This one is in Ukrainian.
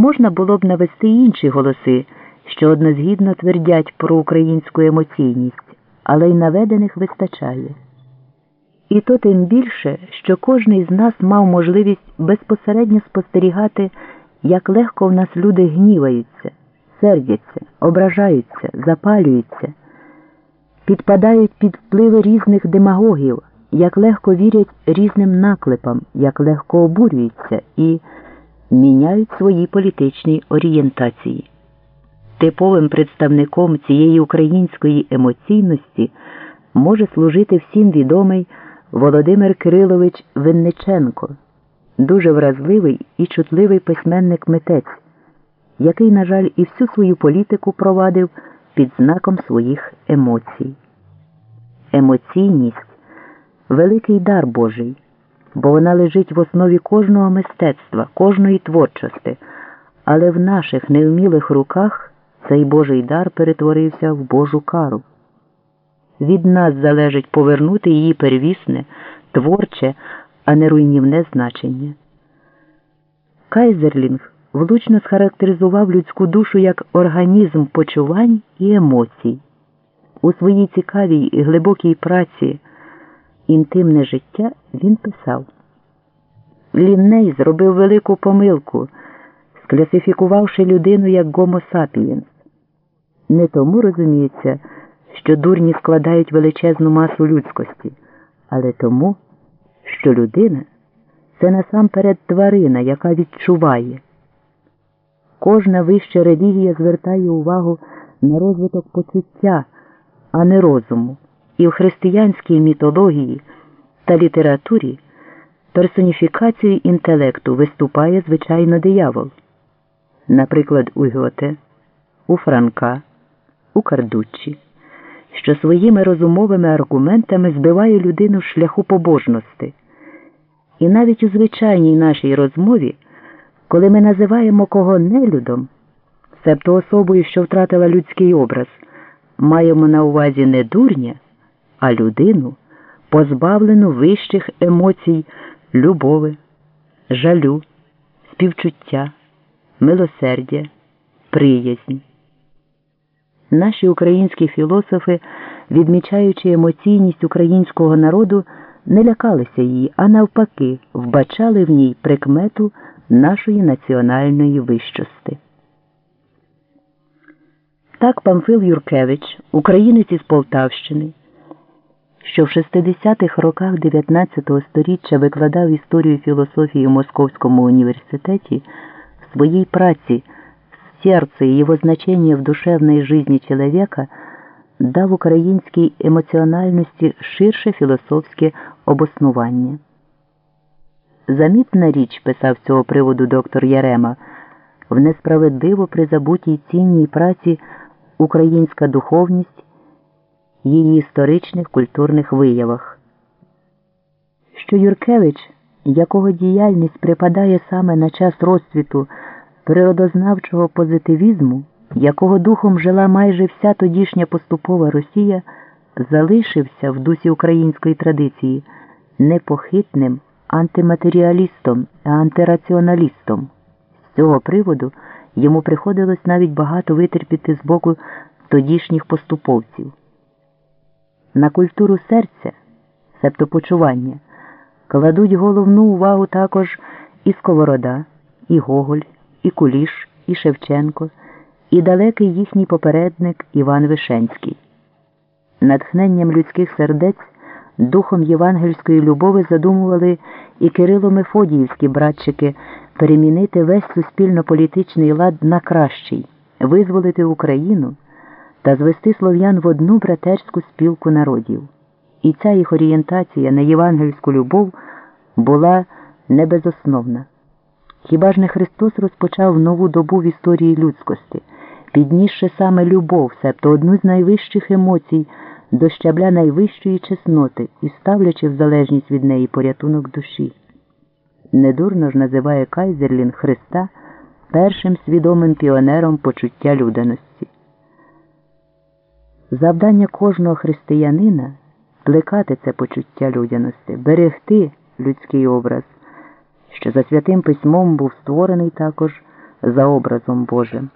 Можна було б навести інші голоси, що однозгідно твердять про українську емоційність, але й наведених вистачає. І то тим більше, що кожний з нас мав можливість безпосередньо спостерігати, як легко в нас люди гніваються, сердяться, ображаються, запалюються, підпадають під впливи різних демагогів, як легко вірять різним наклепам, як легко обурюються і міняють свої політичні орієнтації. Типовим представником цієї української емоційності може служити всім відомий Володимир Кирилович Винниченко, дуже вразливий і чутливий письменник митець, який, на жаль, і всю свою політику провадив під знаком своїх емоцій. Емоційність великий дар Божий, бо вона лежить в основі кожного мистецтва, кожної творчості, але в наших невмілих руках цей Божий дар перетворився в Божу кару. Від нас залежить повернути її первісне, творче, а не руйнівне значення. Кайзерлінг влучно схарактеризував людську душу як організм почувань і емоцій. У своїй цікавій і глибокій праці інтимне життя він писав Лінней зробив велику помилку, скласифікувавши людину як гомо сапієнс. Не тому розуміється що дурні складають величезну масу людськості, але тому, що людина це насамперед тварина, яка відчуває. Кожна вища релігія звертає увагу на розвиток почуття, а не розуму, і в християнській мітології та літературі персоніфікацією інтелекту виступає звичайно диявол, наприклад, у Гьоте, у Франка, у Кардуччі що своїми розумовими аргументами збиває людину з шляху побожності. І навіть у звичайній нашій розмові, коли ми називаємо кого нелюдом, себто особою, що втратила людський образ, маємо на увазі не дурня, а людину, позбавлену вищих емоцій любови, жалю, співчуття, милосердя, приязнь. Наші українські філософи, відмічаючи емоційність українського народу, не лякалися її, а навпаки, вбачали в ній прикмету нашої національної вищости. Так Памфил Юркевич, українець із Полтавщини, що в 60-х роках 19 століття викладав історію філософії в Московському університеті в своїй праці сердце и его значение в душевной жизни человека дав українській емоціональності ширше філософське обоснування. Замітна річ, писав з цього приводу доктор Ярема, в несправедливо призабутій цінній праці українська духовність її історичних культурних виявах. Що Юркевич, якого діяльність припадає саме на час розцвіту природознавчого позитивізму, якого духом жила майже вся тодішня поступова Росія, залишився в дусі української традиції непохитним антиматеріалістом, а антираціоналістом. З цього приводу йому приходилось навіть багато витерпіти з боку тодішніх поступовців. На культуру серця, себто почування, кладуть головну увагу також і Сковорода, і Гоголь і Куліш, і Шевченко, і далекий їхній попередник Іван Вишенський. Натхненням людських сердець духом євангельської любові задумували і Кирило Мефодіївські братчики перемінити весь суспільно-політичний лад на кращий, визволити Україну та звести слов'ян в одну братерську спілку народів. І ця їх орієнтація на євангельську любов була небезосновна. Хіба ж не Христос розпочав нову добу в історії людськості, піднісши саме любов, себто одну з найвищих емоцій до щабля найвищої чесноти і ставлячи в залежність від неї порятунок душі? Недурно ж називає Кайзерлін Христа першим свідомим піонером почуття людяності. Завдання кожного християнина плекати це почуття людяності, берегти людський образ що за святим письмом був створений також за образом Божим.